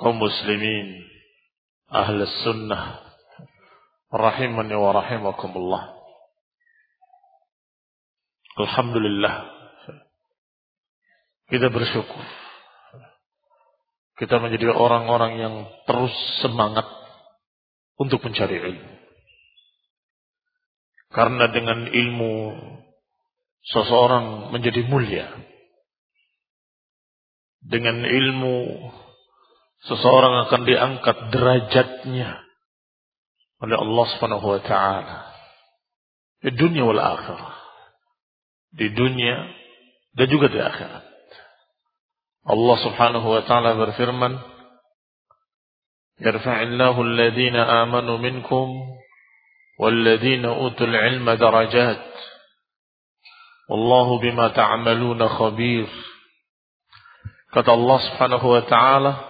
Kaum muslimin ahli sunnah rahimani wa rahimakumullah. Alhamdulillah kita bersyukur. Kita menjadi orang-orang yang terus semangat untuk mencari ilmu. Karena dengan ilmu seseorang menjadi mulia. Dengan ilmu seseorang akan diangkat derajatnya oleh Allah Subhanahu wa taala di dunia wal akhirah di dunia dan juga di akhirat Allah Subhanahu wa taala berfirman yarfa'illahu alladhina amanu minkum والذين أوتوا العلم درجات والله بما تعملون خبير kata Allah Subhanahu wa taala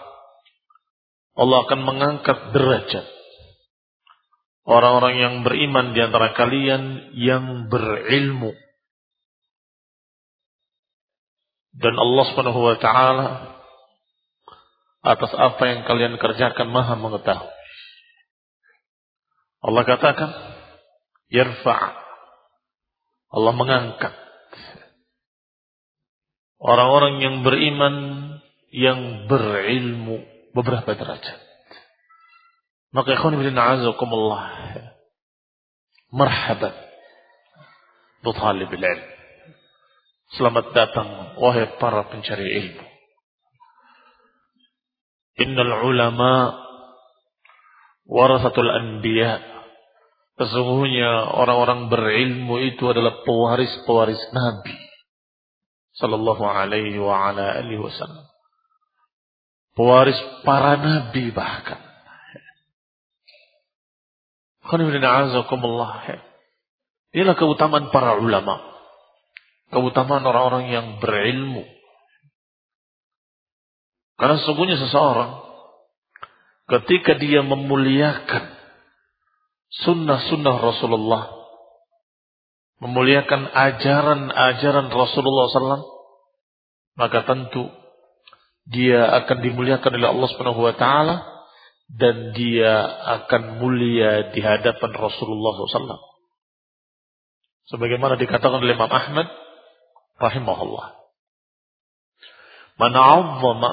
Allah akan mengangkat derajat orang-orang yang beriman di antara kalian yang berilmu. Dan Allah Subhanahu wa taala atas apa yang kalian kerjakan Maha mengetahui. Allah katakan yarfa' Allah mengangkat orang-orang yang beriman yang berilmu beberapa derajat. Maka ikhwan bin a'azakumullah. Marhaban. Butalib ilm. Selamat datang wahai para pencari ilmu. Innal ulama warasatul anbiya. Sesungguhnya orang-orang berilmu itu adalah pewaris-pewaris Nabi sallallahu alaihi wa ala alihi wasallam pewaris para nabi bahkan. Inilah keutamaan para ulama. Keutamaan orang-orang yang berilmu. Karena sesungguhnya seseorang ketika dia memuliakan sunnah-sunnah Rasulullah, memuliakan ajaran-ajaran Rasulullah SAW, maka tentu dia akan dimuliakan oleh Allah Subhanahu wa taala dan dia akan mulia di hadapan Rasulullah SAW. Sebagaimana dikatakan oleh Imam Ahmad rahimahullah. Man 'azzama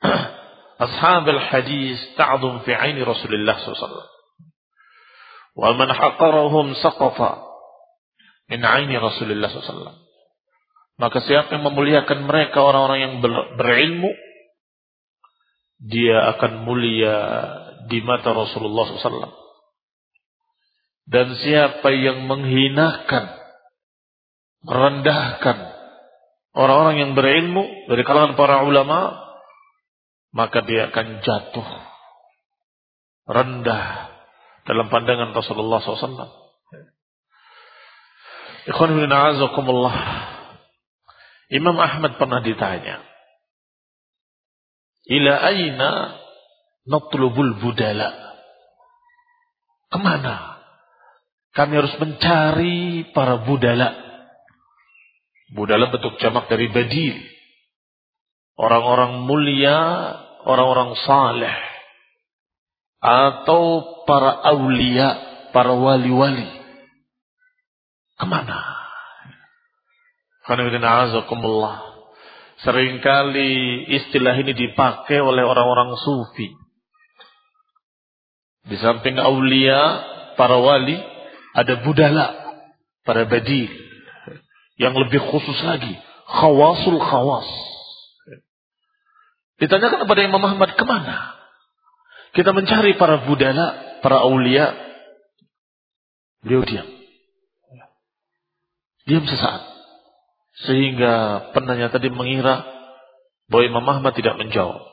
ashab al-hadis ta'dhum fi 'aini Rasulullah SAW. Wa man haqarahum saqata min 'aini Rasulullah SAW. Maka siapa yang memuliakan mereka orang-orang yang berilmu dia akan mulia di mata Rasulullah SAW. Dan siapa yang menghinakan, merendahkan orang-orang yang berilmu dari kalangan para ulama, maka dia akan jatuh rendah dalam pandangan Rasulullah SAW. Ikhwan Imam Ahmad pernah ditanya, Ila aina natlubul budala. Ke mana? Kami harus mencari para budala. Budala bentuk jamak dari badil. Orang-orang mulia, orang-orang saleh. Atau para aulia, para wali-wali. Ke mana? Seringkali istilah ini dipakai oleh orang-orang sufi. Di samping aulia, para wali, ada budala, para badil. Yang lebih khusus lagi, khawasul khawas. Ditanyakan kepada Imam Muhammad ke mana? Kita mencari para budala, para aulia. Beliau diam. Diam sesaat. Sehingga penanya tadi mengira bahwa Imam Ahmad tidak menjawab.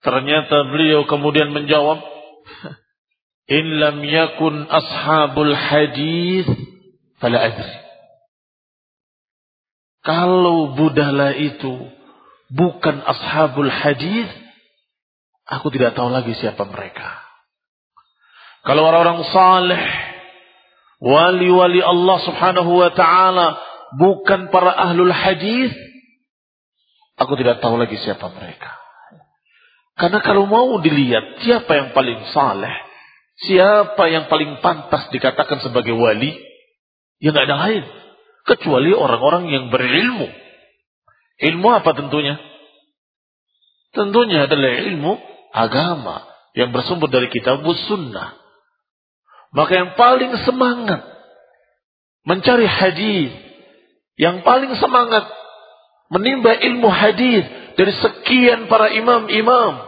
Ternyata beliau kemudian menjawab, In lam yakun ashabul hadis, fala adri. Kalau budala itu bukan ashabul hadis, aku tidak tahu lagi siapa mereka. Kalau orang-orang saleh, wali-wali Allah subhanahu wa ta'ala bukan para ahlul hadis, aku tidak tahu lagi siapa mereka. Karena kalau mau dilihat siapa yang paling saleh, siapa yang paling pantas dikatakan sebagai wali, ya nggak ada lain kecuali orang-orang yang berilmu. Ilmu apa tentunya? Tentunya adalah ilmu agama yang bersumber dari kitab sunnah. Maka yang paling semangat mencari hadis yang paling semangat menimba ilmu hadis dari sekian para imam-imam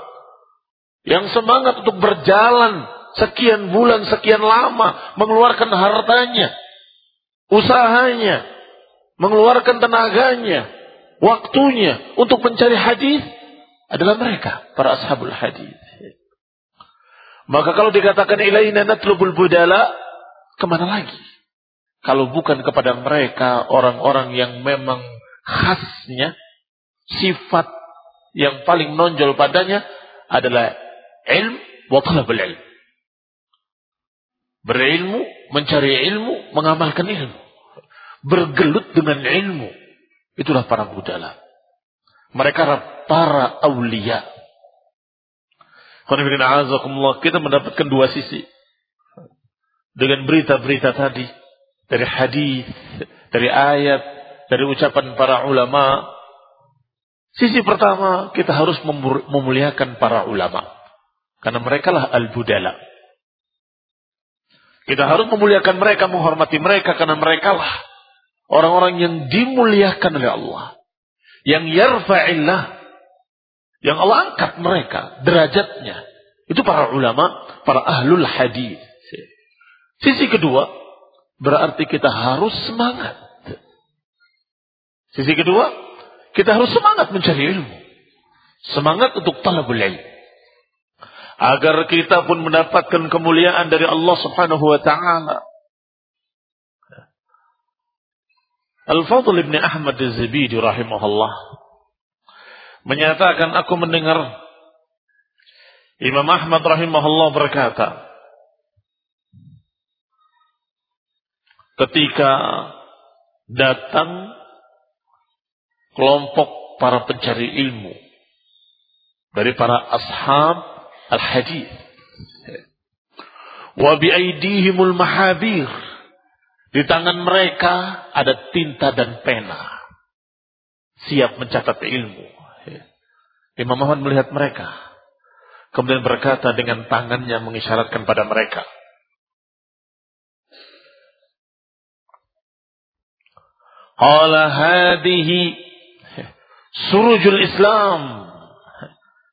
yang semangat untuk berjalan sekian bulan, sekian lama mengeluarkan hartanya, usahanya, mengeluarkan tenaganya, waktunya untuk mencari hadis adalah mereka para ashabul hadis. Maka kalau dikatakan ilaina natlubul budala, ke mana lagi? Kalau bukan kepada mereka orang-orang yang memang khasnya sifat yang paling menonjol padanya adalah ilm wa talabul ilm. Berilmu, mencari ilmu, mengamalkan ilmu. Bergelut dengan ilmu. Itulah para budala. Mereka para awliya. Kita mendapatkan dua sisi. Dengan berita-berita tadi dari hadis, dari ayat, dari ucapan para ulama. Sisi pertama, kita harus memuliakan para ulama. Karena mereka lah al-budala. Kita harus memuliakan mereka, menghormati mereka karena mereka lah orang-orang yang dimuliakan oleh Allah. Yang yarfa'illah. Yang Allah angkat mereka, derajatnya. Itu para ulama, para ahlul hadis. Sisi kedua, Berarti kita harus semangat. Sisi kedua, kita harus semangat mencari ilmu. Semangat untuk talabul ilmu. agar kita pun mendapatkan kemuliaan dari Allah Subhanahu wa taala. Al-Fadl ibn Ahmad Az-Zabidi rahimahullah menyatakan aku mendengar Imam Ahmad rahimahullah berkata ketika datang kelompok para pencari ilmu dari para ashab al-hadis wa biaidihimul mahabir. Di tangan mereka ada tinta dan pena. Siap mencatat ilmu. Imam Muhammad melihat mereka. Kemudian berkata dengan tangannya mengisyaratkan pada mereka Qala hadhihi surujul Islam.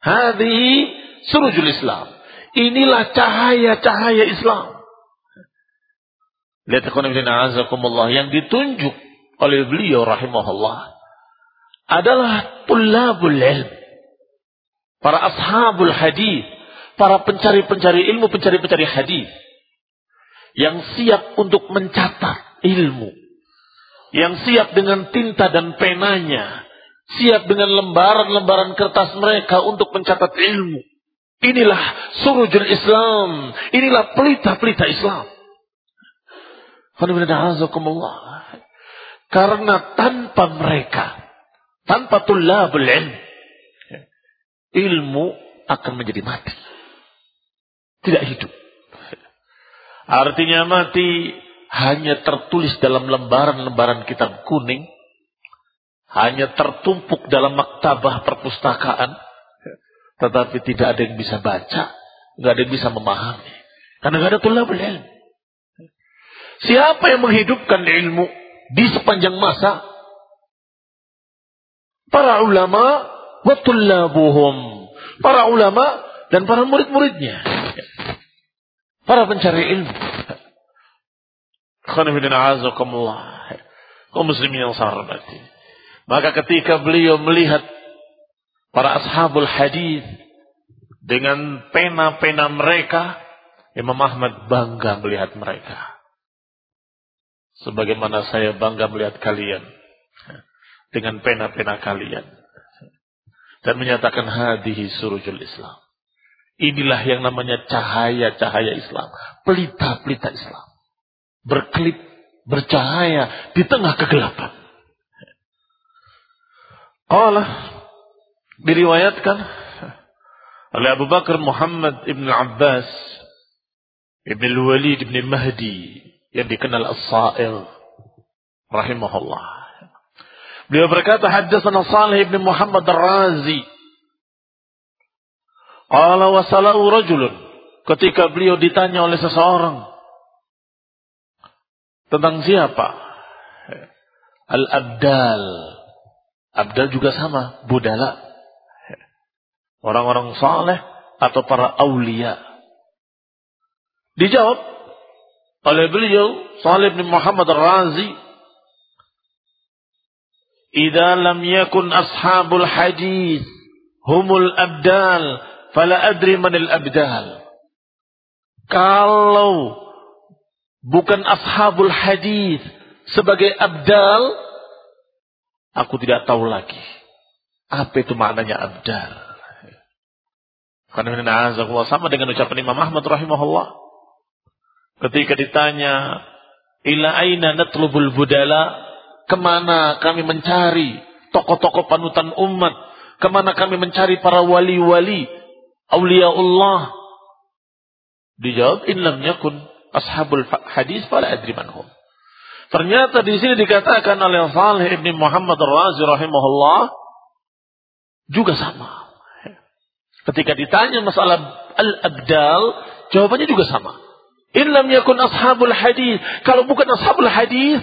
Hadhihi surujul Islam. Inilah cahaya-cahaya Islam. Lihat azakumullah yang ditunjuk oleh beliau rahimahullah adalah tulabul ilm. Para ashabul hadis, para pencari-pencari ilmu, pencari-pencari hadis yang siap untuk mencatat ilmu, yang siap dengan tinta dan penanya, siap dengan lembaran-lembaran kertas mereka untuk mencatat ilmu. Inilah surujul Islam, inilah pelita-pelita Islam. Karena tanpa mereka, tanpa tullabul ilm, ilmu akan menjadi mati. Tidak hidup. Artinya mati hanya tertulis dalam lembaran-lembaran kitab kuning, hanya tertumpuk dalam maktabah perpustakaan, tetapi tidak ada yang bisa baca, nggak ada yang bisa memahami, karena nggak ada tulabul ilmu. Siapa yang menghidupkan ilmu di sepanjang masa? Para ulama wa tullabuhum. Para ulama dan para murid-muridnya. Para pencari ilmu. Kau muslimin yang saya. Maka ketika beliau melihat para ashabul hadis dengan pena-pena mereka, Imam Ahmad bangga melihat mereka. Sebagaimana saya bangga melihat kalian dengan pena-pena kalian dan menyatakan hadihi surujul Islam. Inilah yang namanya cahaya-cahaya Islam, pelita-pelita Islam berkelip, bercahaya di tengah kegelapan. Allah diriwayatkan oleh Abu Bakar Muhammad ibn Abbas ibn Walid ibn Mahdi yang dikenal As-Sa'il rahimahullah. Beliau berkata haddatsana Salih ibn Muhammad Ar-Razi Qala wasalahu rajulun ketika beliau ditanya oleh seseorang tentang siapa? Al-Abdal. Abdal juga sama, budala. Orang-orang saleh atau para aulia. Dijawab oleh beliau Salih bin Muhammad Ar-Razi Idza lam yakun ashabul hadis humul abdal fala adri manil abdal. Kalau bukan ashabul hadis sebagai abdal, aku tidak tahu lagi. Apa itu maknanya abdal. Karena sama dengan ucapan Imam Ahmad rahimahullah. Ketika ditanya, ila aina natlubul budala, ke mana kami mencari tokoh-tokoh panutan umat, ke mana kami mencari para wali-wali, Allah. Dijawab, in lam yakun ashabul hadis pada adri manhum. Ternyata di sini dikatakan oleh Salih ibn Muhammad Razi rahimahullah juga sama. Ketika ditanya masalah al-abdal, jawabannya juga sama. Illam yakun ashabul hadis. Kalau bukan ashabul hadis,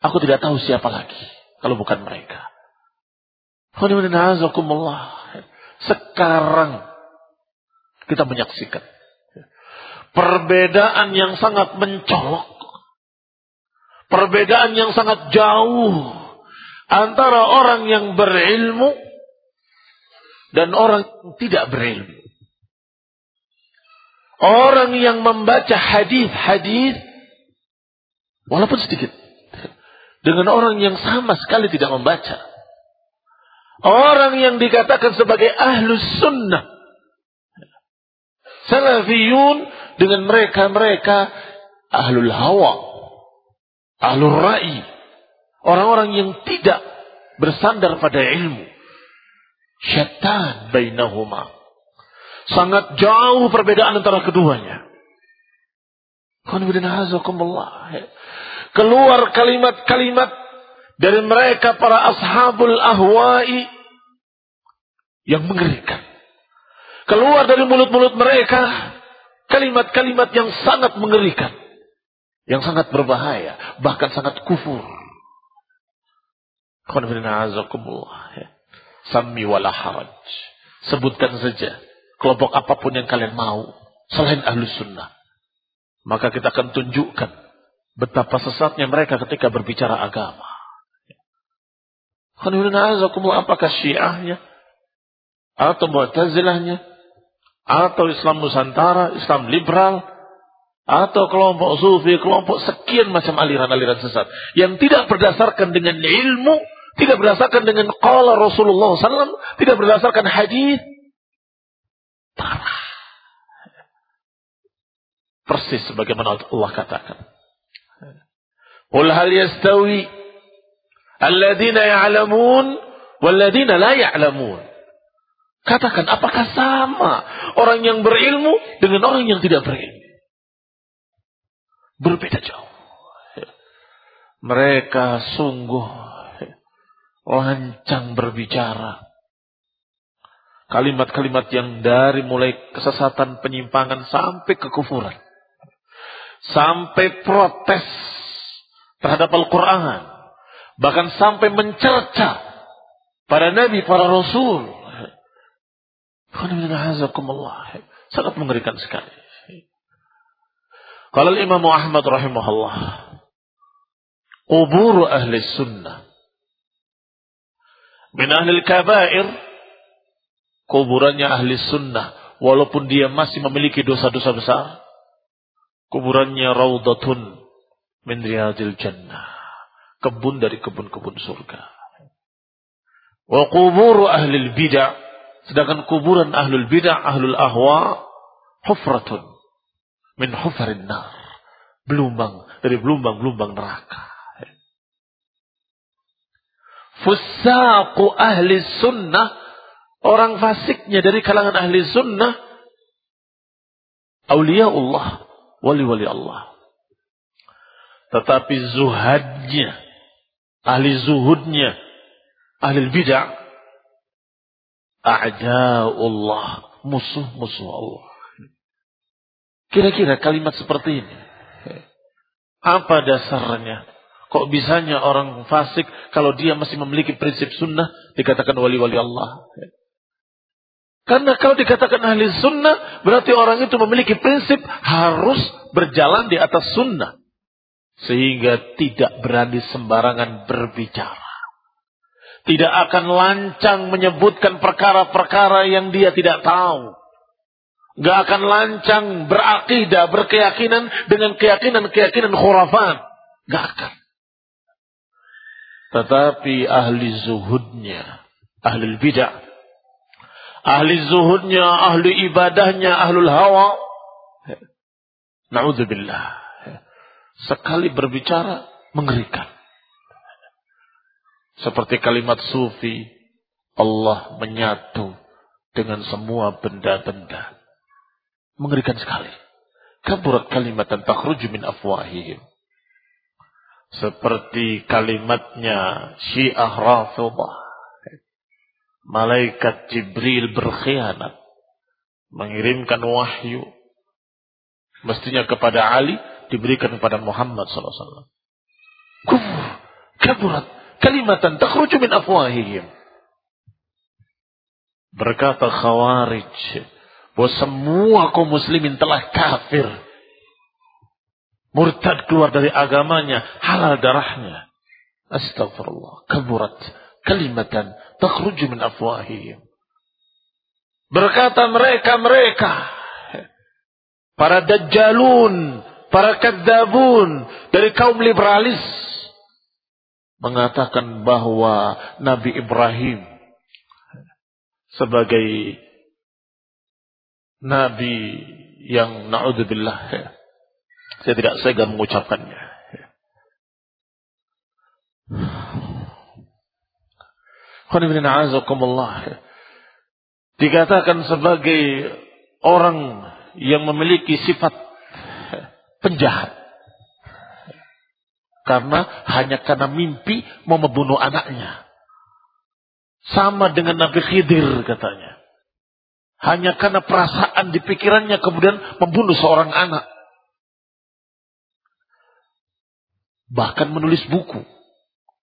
aku tidak tahu siapa lagi. Kalau bukan mereka. Sekarang kita menyaksikan Perbedaan yang sangat mencolok. Perbedaan yang sangat jauh antara orang yang berilmu dan orang yang tidak berilmu. Orang yang membaca hadis-hadis walaupun sedikit dengan orang yang sama sekali tidak membaca. Orang yang dikatakan sebagai ahlus sunnah. Salafiyun dengan mereka-mereka ahlul hawa. Ahlul ra'i. Orang-orang yang tidak bersandar pada ilmu. Syaitan bainahuma. Sangat jauh perbedaan antara keduanya. Keluar kalimat-kalimat dari mereka para ashabul ahwa'i yang mengerikan. Keluar dari mulut-mulut mereka kalimat-kalimat yang sangat mengerikan. Yang sangat berbahaya. Bahkan sangat kufur. Sami wala haraj. Sebutkan saja kelompok apa pun yang kalian mau selain ahlu sunnah. Maka kita akan tunjukkan betapa sesatnya mereka ketika berbicara agama. Apakah syiahnya? Atau mu'tazilahnya? Atau Islam Nusantara? Islam liberal? Atau kelompok sufi, kelompok sekian macam aliran-aliran sesat. Yang tidak berdasarkan dengan ilmu, tidak berdasarkan dengan qala Rasulullah SAW, tidak berdasarkan hadis. Persis sebagaimana Allah katakan. Qul hal yastawi alladhina ya'lamun walladhina la ya'lamun. Katakan apakah sama orang yang berilmu dengan orang yang tidak berilmu? Berbeda jauh. Mereka sungguh lancang berbicara. Kalimat-kalimat yang dari mulai kesesatan, penyimpangan sampai kekufuran. Sampai protes terhadap Al-Quran. Bahkan sampai mencerca para nabi, para rasul. Sangat mengerikan sekali. Kalau Imam Ahmad rahimahullah. Kubur ahli sunnah. Min ahli kabair. Kuburannya ahli sunnah. Walaupun dia masih memiliki dosa-dosa besar. Kuburannya raudatun min riyadil jannah. Kebun dari kebun-kebun surga. Wa kubur ahli bidah. Sedangkan kuburan ahlul bidah, ahlul ahwa, hufratun min hufarin nar. Belumbang dari belumbang-belumbang neraka. Fusaku ahli sunnah. Orang fasiknya dari kalangan ahli sunnah. Aulia Allah. Wali-wali Allah. Tetapi zuhadnya. Ahli zuhudnya. Ahli bid'ah. A'ja'ullah. Musuh-musuh Allah. Kira-kira kalimat seperti ini. Apa dasarnya? Kok bisanya orang fasik kalau dia masih memiliki prinsip sunnah dikatakan wali-wali Allah? Karena kalau dikatakan ahli sunnah berarti orang itu memiliki prinsip harus berjalan di atas sunnah. Sehingga tidak berani sembarangan berbicara. Tidak akan lancang menyebutkan perkara-perkara yang dia tidak tahu. Gak akan lancang berakidah, berkeyakinan dengan keyakinan-keyakinan khurafat. Gak akan. Tetapi ahli zuhudnya, ahli bidah, ahli zuhudnya, ahli ibadahnya, ahlul hawa. Na'udzubillah. Sekali berbicara, mengerikan. Seperti kalimat sufi, Allah menyatu dengan semua benda-benda. Mengerikan sekali. Kaburat kalimat dan takhruju min afwahihim. Seperti kalimatnya Syiah Rafidah. Malaikat Jibril berkhianat. Mengirimkan wahyu. Mestinya kepada Ali, diberikan kepada Muhammad SAW. Kufur, kaburat, kalimatan takhruju min afwahihim. Berkata Khawarij, bahwa semua kaum muslimin telah kafir. Murtad keluar dari agamanya, halal darahnya. Astagfirullah. Kaburat kalimatan takhruju min afwahihim. Berkata mereka-mereka para dajjalun, para kadzabun dari kaum liberalis mengatakan bahwa Nabi Ibrahim sebagai nabi yang naudzubillah saya tidak segan mengucapkannya. Dikatakan sebagai orang yang memiliki sifat penjahat. Karena hanya karena mimpi mau membunuh anaknya. Sama dengan Nabi Khidir katanya. Hanya karena perasaan di pikirannya kemudian membunuh seorang anak. Bahkan menulis buku.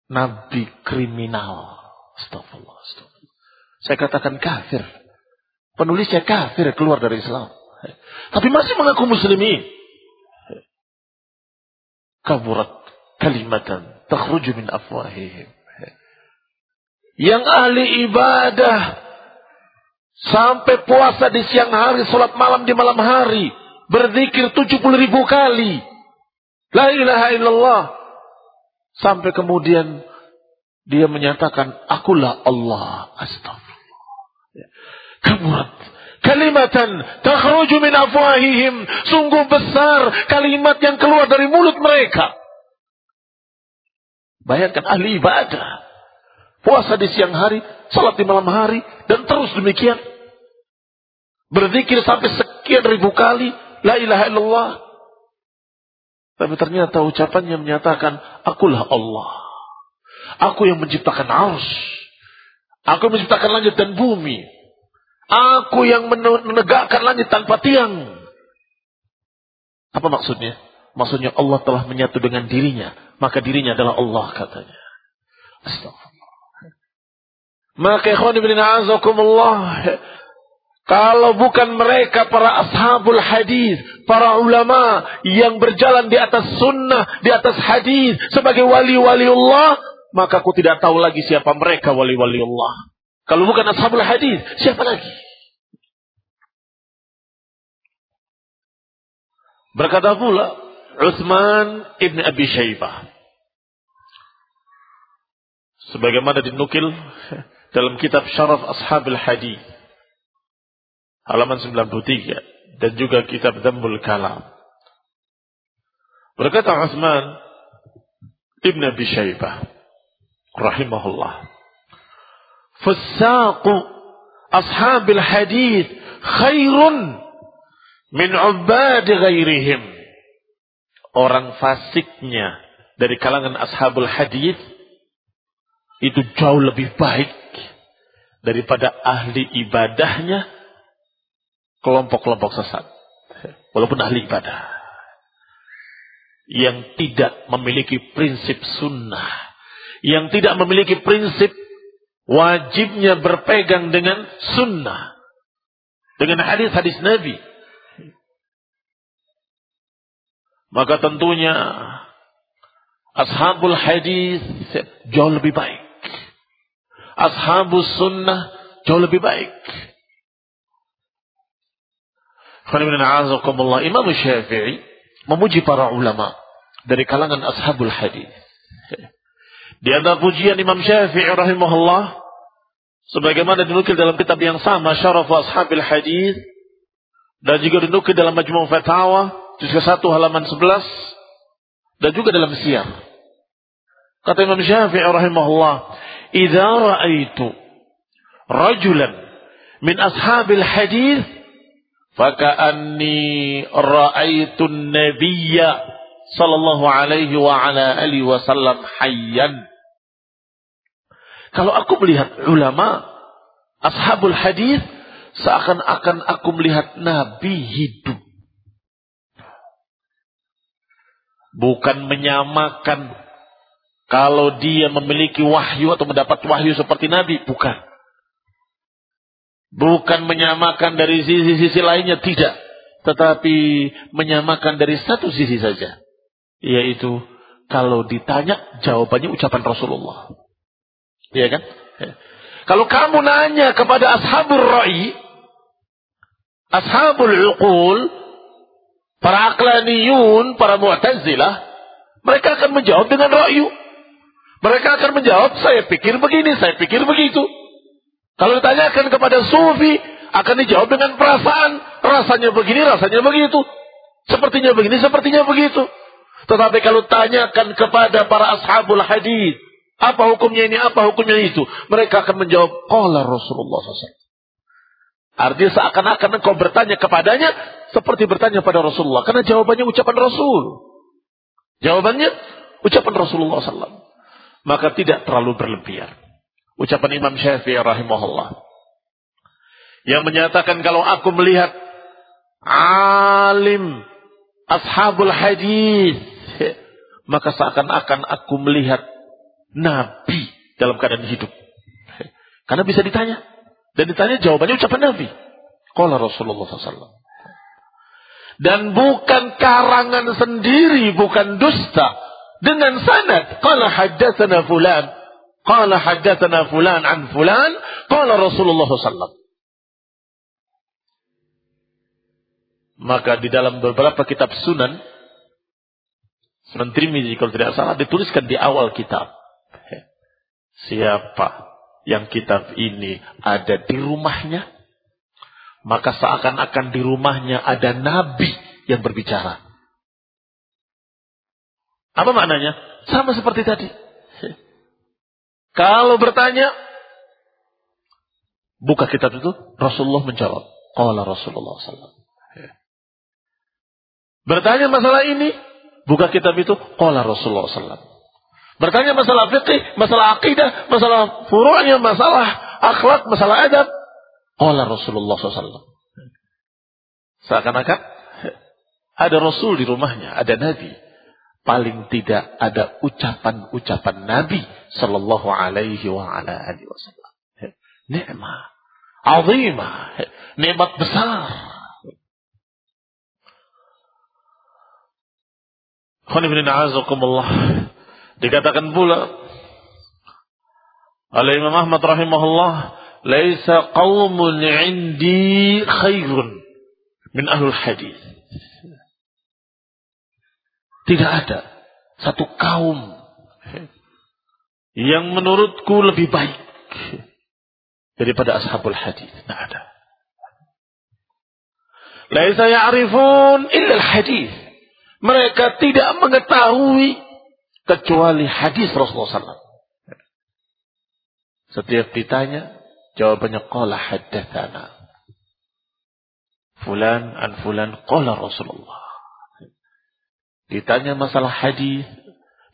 Nabi kriminal. Astagfirullah. Astagfirullah. Saya katakan kafir. Penulisnya kafir keluar dari Islam. Tapi masih mengaku muslimin. Kaburat kalimatan takhruju min afwahihim. Yang ahli ibadah sampai puasa di siang hari, sholat malam di malam hari, berzikir 70 ribu kali. La ilaha illallah. Sampai kemudian dia menyatakan, akulah Allah. Astagfirullah. Kamurat kalimatan takhruju min afwahihim sungguh besar kalimat yang keluar dari mulut mereka bayangkan ahli ibadah. Puasa di siang hari salat di malam hari dan terus demikian. Berzikir sampai sekian ribu kali la ilaha illallah. Tapi ternyata ucapannya menyatakan akulah Allah. Aku yang menciptakan arus. Aku yang menciptakan langit dan bumi. Aku yang menegakkan langit tanpa tiang. Apa maksudnya? Maksudnya Allah telah menyatu dengan dirinya. Maka dirinya adalah Allah katanya. Astagfirullah. Maka a'azakumullah. Kalau bukan mereka para ashabul hadis, para ulama yang berjalan di atas sunnah, di atas hadis sebagai wali-wali Allah, maka aku tidak tahu lagi siapa mereka wali-wali Allah. Kalau bukan ashabul hadis, siapa lagi? Berkata pula Utsman ibn Abi Shaybah, Sebagaimana dinukil dalam kitab Syaraf Ashabil Hadi halaman 93 dan juga kitab Dambul Kalam. Berkata Utsman ibn Abi Shaybah, rahimahullah. Fasaqu ashabil hadith khairun min ubad ghairihim. Orang fasiknya dari kalangan ashabul hadis itu jauh lebih baik daripada ahli ibadahnya kelompok-kelompok sesat. Walaupun ahli ibadah. Yang tidak memiliki prinsip sunnah. Yang tidak memiliki prinsip wajibnya berpegang dengan sunnah. Dengan hadis-hadis Nabi. Maka tentunya ashabul hadis jauh lebih baik. Ashabus sunnah jauh lebih baik. Imam Syafi'i memuji para ulama dari kalangan ashabul hadis. Di antara pujian Imam Syafi'i rahimahullah sebagaimana dinukil dalam kitab yang sama Syaraf Ashabil Hadis dan juga dinukil dalam Majmu' Fatawa juz ke-1 halaman 11 dan juga dalam siang. Kata Imam Syafi'i rahimahullah, "Idza ra'aitu rajulan min ashabil hadis faka'anni ra'aitu an-nabiyya sallallahu alaihi wa ala alihi wasallam hayyan. Kalau aku melihat ulama ashabul hadis seakan-akan aku melihat nabi hidup. Bukan menyamakan kalau dia memiliki wahyu atau mendapat wahyu seperti nabi, bukan. Bukan menyamakan dari sisi-sisi lainnya, tidak. Tetapi menyamakan dari satu sisi saja. Yaitu kalau ditanya jawabannya ucapan Rasulullah. Iya kan? Ya. Kalau kamu nanya kepada ashabul ra'i, ashabul uqul, Para aklaniyun, para mu'tazilah, mereka akan menjawab dengan ra'yu. Mereka akan menjawab, saya pikir begini, saya pikir begitu. Kalau ditanyakan kepada sufi, akan dijawab dengan perasaan. Rasanya begini, rasanya begitu. Sepertinya begini, sepertinya begitu. Tetapi kalau tanyakan kepada para ashabul hadis, apa hukumnya ini, apa hukumnya itu, mereka akan menjawab, Qala Rasulullah SAW. Artinya seakan-akan engkau bertanya kepadanya seperti bertanya pada Rasulullah. Karena jawabannya ucapan Rasul. Jawabannya ucapan Rasulullah SAW. Maka tidak terlalu berlebihan. Ucapan Imam Syafi'i rahimahullah. Yang menyatakan kalau aku melihat alim ashabul hadis maka seakan-akan aku melihat nabi dalam keadaan hidup. Karena bisa ditanya. Dan ditanya jawabannya ucapan Nabi. Qala Rasulullah SAW. Dan bukan karangan sendiri, bukan dusta. Dengan sanad. Qala haddathana fulan. Qala haddathana fulan an fulan. Qala Rasulullah SAW. Maka di dalam beberapa kitab sunan. Sunan Trimidi kalau tidak salah dituliskan di awal kitab. Siapa yang kitab ini ada di rumahnya, maka seakan-akan di rumahnya ada nabi yang berbicara. Apa maknanya? Sama seperti tadi. Kalau bertanya, buka kitab itu, Rasulullah menjawab. Qala Rasulullah SAW. Bertanya masalah ini, buka kitab itu, Qala Rasulullah SAW. Bertanya masalah fikih, masalah akidah, masalah furu'nya, masalah akhlak, masalah adab. Qala Rasulullah SAW. Seakan-akan ada Rasul di rumahnya, ada Nabi. Paling tidak ada ucapan-ucapan Nabi Sallallahu alaihi wa ala wasallam. Nikmat. Azimah. Nikmat besar. Khonibina azakumullah. Dikatakan pula oleh Imam Ahmad rahimahullah, "Laisa qaumun 'indi khairun min ahlul hadis." Tidak ada satu kaum yang menurutku lebih baik daripada ashabul hadis. Tidak ada. Laisa ya'rifun illa al-hadis. Mereka tidak mengetahui kecuali hadis Rasulullah SAW. Setiap ditanya, jawabannya qala haddatsana. Fulan an fulan qala Rasulullah. Ditanya masalah hadis,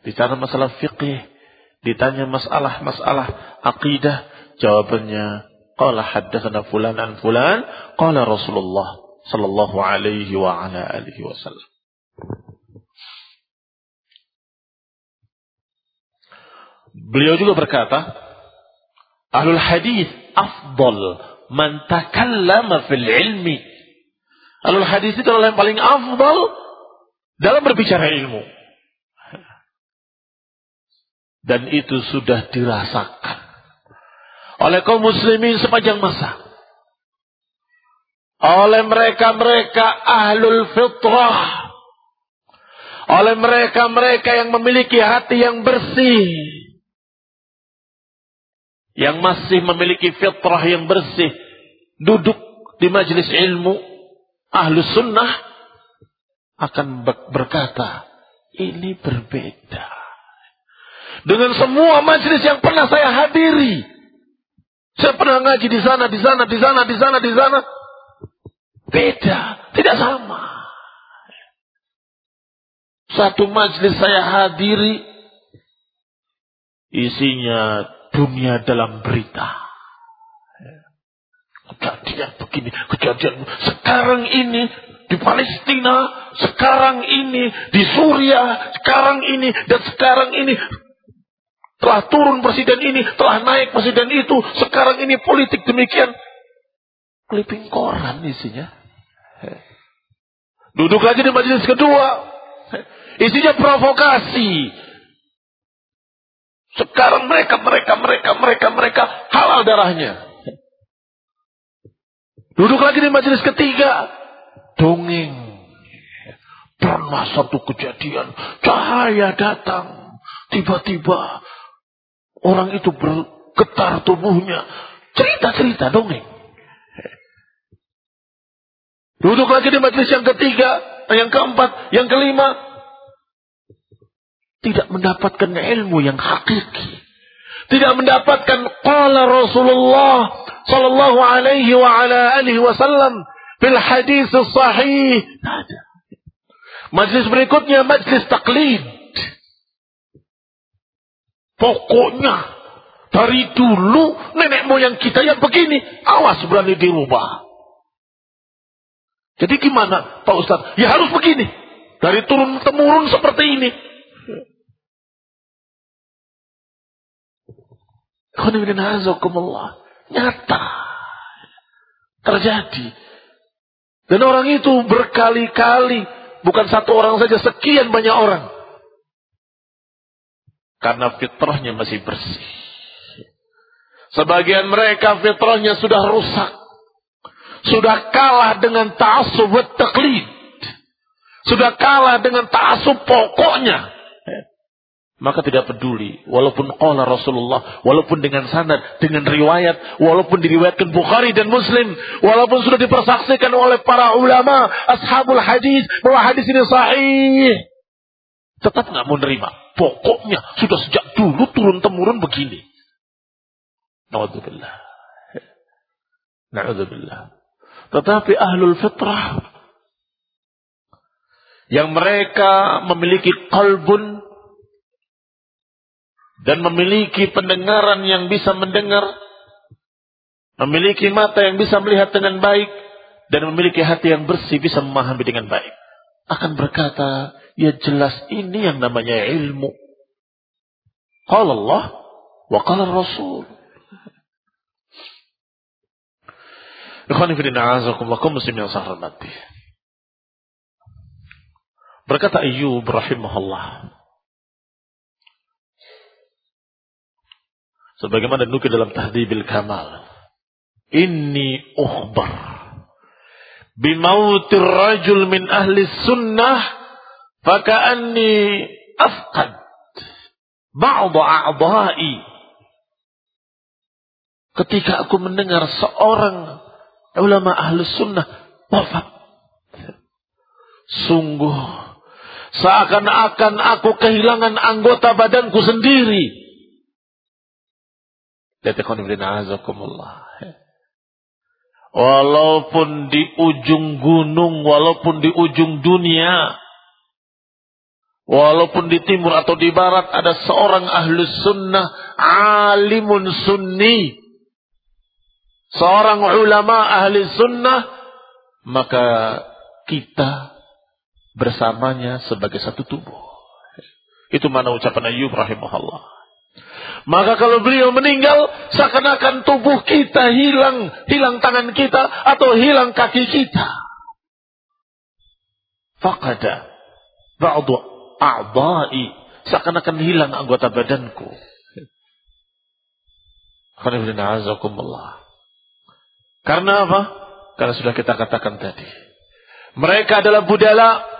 ditanya masalah fikih, ditanya masalah-masalah akidah, jawabannya qala haddatsana fulan an fulan qala Rasulullah sallallahu alaihi wa ala alihi wasallam. Beliau juga berkata, Ahlul hadis afdal man takallama fil ilmi. Ahlul hadis itu adalah yang paling afdal dalam berbicara ilmu. Dan itu sudah dirasakan oleh kaum muslimin sepanjang masa. Oleh mereka-mereka ahlul fitrah. Oleh mereka-mereka yang memiliki hati yang bersih yang masih memiliki fitrah yang bersih duduk di majelis ilmu ahlu sunnah akan berkata ini berbeda dengan semua majelis yang pernah saya hadiri. Saya pernah ngaji di sana di sana di sana di sana di sana. Beda tidak sama. Satu majelis saya hadiri isinya dunia dalam berita. Kejadian begini, kejadian sekarang ini di Palestina, sekarang ini di Suria, sekarang ini dan sekarang ini telah turun presiden ini, telah naik presiden itu, sekarang ini politik demikian. Clipping koran isinya. Duduk lagi di majelis kedua. Isinya provokasi. Sekarang mereka, mereka, mereka, mereka, mereka halal darahnya. Duduk lagi di majelis ketiga. Dongeng. Pernah satu kejadian, cahaya datang. Tiba-tiba orang itu bergetar tubuhnya. Cerita-cerita dongeng. Duduk lagi di majelis yang ketiga, yang keempat, yang kelima. Tidak mendapatkan ilmu yang hakiki. Tidak mendapatkan qala Rasulullah sallallahu alaihi wa ala alihi wasallam fil hadis sahih. Ada. Majlis berikutnya majlis taklid. Pokoknya dari dulu nenek moyang kita yang begini, awas berani dirubah. Jadi gimana Pak Ustaz? Ya harus begini. Dari turun temurun seperti ini. Nyata. Terjadi. Dan orang itu berkali-kali. Bukan satu orang saja, sekian banyak orang. Karena fitrahnya masih bersih. Sebagian mereka fitrahnya sudah rusak. Sudah kalah dengan ta'asub taklid. Sudah kalah dengan ta'asub pokoknya maka tidak peduli. Walaupun qala Rasulullah walaupun dengan sanad dengan riwayat walaupun diriwayatkan Bukhari dan Muslim walaupun sudah dipersaksikan oleh para ulama ashabul hadis bahwa hadis ini sahih tetap nggak mau nerima. Pokoknya sudah sejak dulu turun temurun begini. Naudzubillah. Naudzubillah. Tetapi ahlul fitrah yang mereka memiliki kalbun dan memiliki pendengaran yang bisa mendengar, memiliki mata yang bisa melihat dengan baik, dan memiliki hati yang bersih bisa memahami dengan baik. Akan berkata, ya jelas ini yang namanya ilmu. Qala Allah wa qala Rasul. Berkata Ayyub rahimahullah. Sebagaimana nukil dalam tahdibil kamal. Inni ukhbar. Bimautir rajul min ahli sunnah. Faka'anni afqad. Ba'da a'dha'i. Ketika aku mendengar seorang ulama ahli sunnah wafat. Sungguh seakan-akan aku kehilangan anggota badanku sendiri Walaupun di ujung gunung, walaupun di ujung dunia, walaupun di timur atau di barat ada seorang ahlus sunnah, alimun sunni, seorang ulama ahli sunnah, maka kita bersamanya sebagai satu tubuh. Itu mana ucapan Ayub rahimahullah. Maka kalau beliau meninggal, seakan-akan tubuh kita hilang, hilang tangan kita atau hilang kaki kita. Fakada ba'du a'dha'i seakan-akan hilang anggota badanku. Karena apa? Karena sudah kita katakan tadi. Mereka adalah budala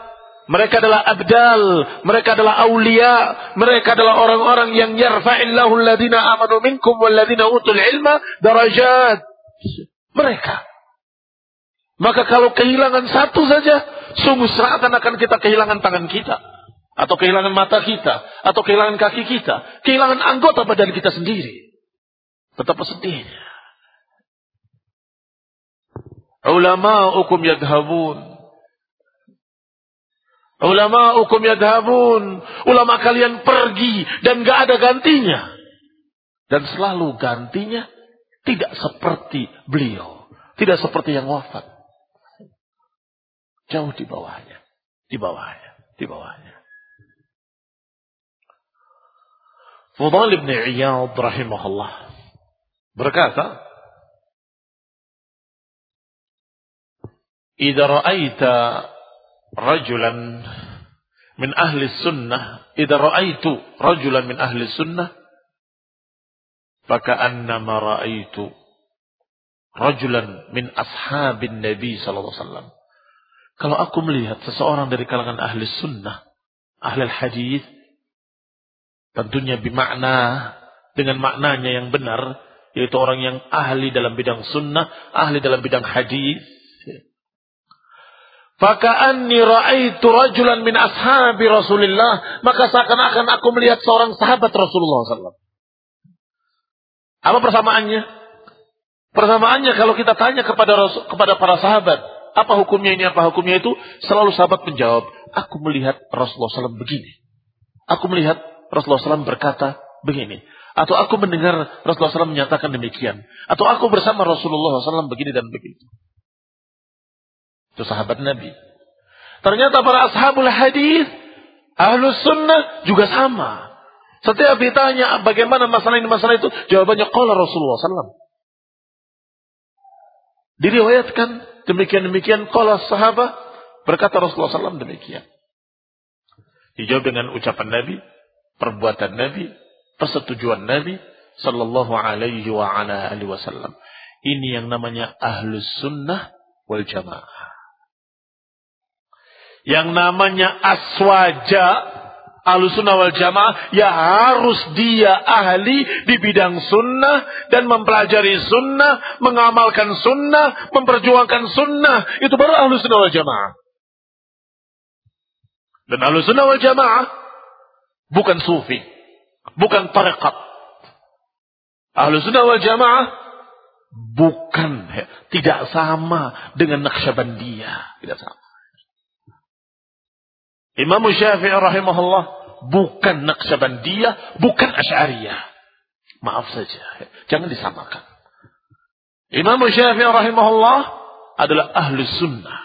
mereka adalah abdal, mereka adalah aulia, mereka adalah orang-orang yang yarfa'illahu alladhina amanu minkum walladhina utul ilma darajat. Mereka. Maka kalau kehilangan satu saja, sungguh seakan-akan kita kehilangan tangan kita. Atau kehilangan mata kita. Atau kehilangan kaki kita. Kehilangan anggota badan kita sendiri. Betapa sedihnya. Ulama hukum yadhabun. Ulama hukum yadhabun. Ulama kalian pergi dan gak ada gantinya. Dan selalu gantinya tidak seperti beliau. Tidak seperti yang wafat. Jauh di bawahnya. Di bawahnya. Di bawahnya. Fudal ibn Iyad rahimahullah berkata, "Idza ra'aita rajulan min ahli sunnah idza ra'aitu rajulan min ahli sunnah faka'annama ra'aitu rajulan min ashabin nabi sallallahu alaihi wasallam Kalau aku melihat seseorang dari kalangan ahli sunnah, ahli hadis, tentunya bimakna dengan maknanya yang benar, yaitu orang yang ahli dalam bidang sunnah, ahli dalam bidang hadis. Faka'anni ra'aitu rajulan min ashabi Rasulillah. Maka seakan-akan aku melihat seorang sahabat Rasulullah SAW. Apa persamaannya? Persamaannya kalau kita tanya kepada kepada para sahabat, apa hukumnya ini, apa hukumnya itu, selalu sahabat menjawab, aku melihat Rasulullah SAW begini. Aku melihat Rasulullah SAW berkata begini. Atau aku mendengar Rasulullah SAW menyatakan demikian. Atau aku bersama Rasulullah SAW begini dan begitu. Itu sahabat Nabi. Ternyata para ashabul hadis, ahlus sunnah juga sama. Setiap ditanya bagaimana masalah ini masalah itu, jawabannya qala Rasulullah SAW. Diriwayatkan demikian-demikian qala sahabat berkata Rasulullah SAW demikian. Dijawab dengan ucapan Nabi, perbuatan Nabi, persetujuan Nabi sallallahu alaihi wa wasallam. Ini yang namanya ahlus sunnah wal jamaah. Yang namanya aswaja ahlus sunnah wal jamaah ya harus dia ahli di bidang sunnah dan mempelajari sunnah, mengamalkan sunnah, memperjuangkan sunnah. Itu baru ahlus sunnah wal jamaah. Dan ahlus sunnah wal jamaah bukan sufi bukan tarekat. Ahlu sunnah wal jamaah bukan tidak sama dengan Naqsyabandiyah, tidak sama. Imam Syafi'i rahimahullah bukan Naqsyabandiyah, bukan Asy'ariyah. Maaf saja, jangan disamakan. Imam Syafi'i rahimahullah adalah ahlu sunnah.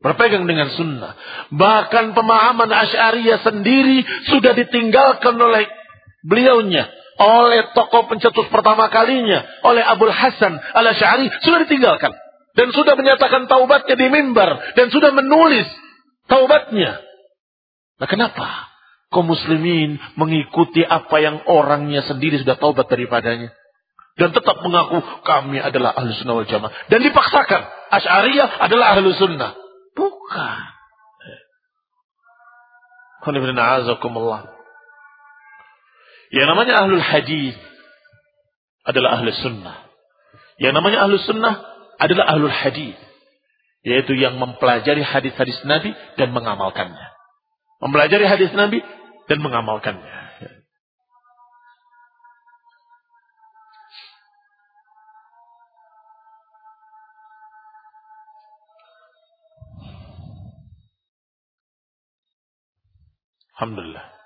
Berpegang dengan sunnah. Bahkan pemahaman Asy'ariyah sendiri sudah ditinggalkan oleh beliaunya oleh tokoh pencetus pertama kalinya oleh Abdul Hasan al Ashari sudah ditinggalkan dan sudah menyatakan taubatnya di mimbar dan sudah menulis taubatnya. Nah kenapa? Kaum muslimin mengikuti apa yang orangnya sendiri sudah taubat daripadanya. Dan tetap mengaku kami adalah ahlu sunnah wal jamaah. Dan dipaksakan. Ash'ariyah adalah ahlu sunnah. Bukan. Yang namanya ahlul hadis adalah ahlus sunnah. Yang namanya ahlus sunnah adalah ahlul hadis. Yaitu yang mempelajari hadis-hadis Nabi dan mengamalkannya. Mempelajari hadis Nabi dan mengamalkannya. Alhamdulillah.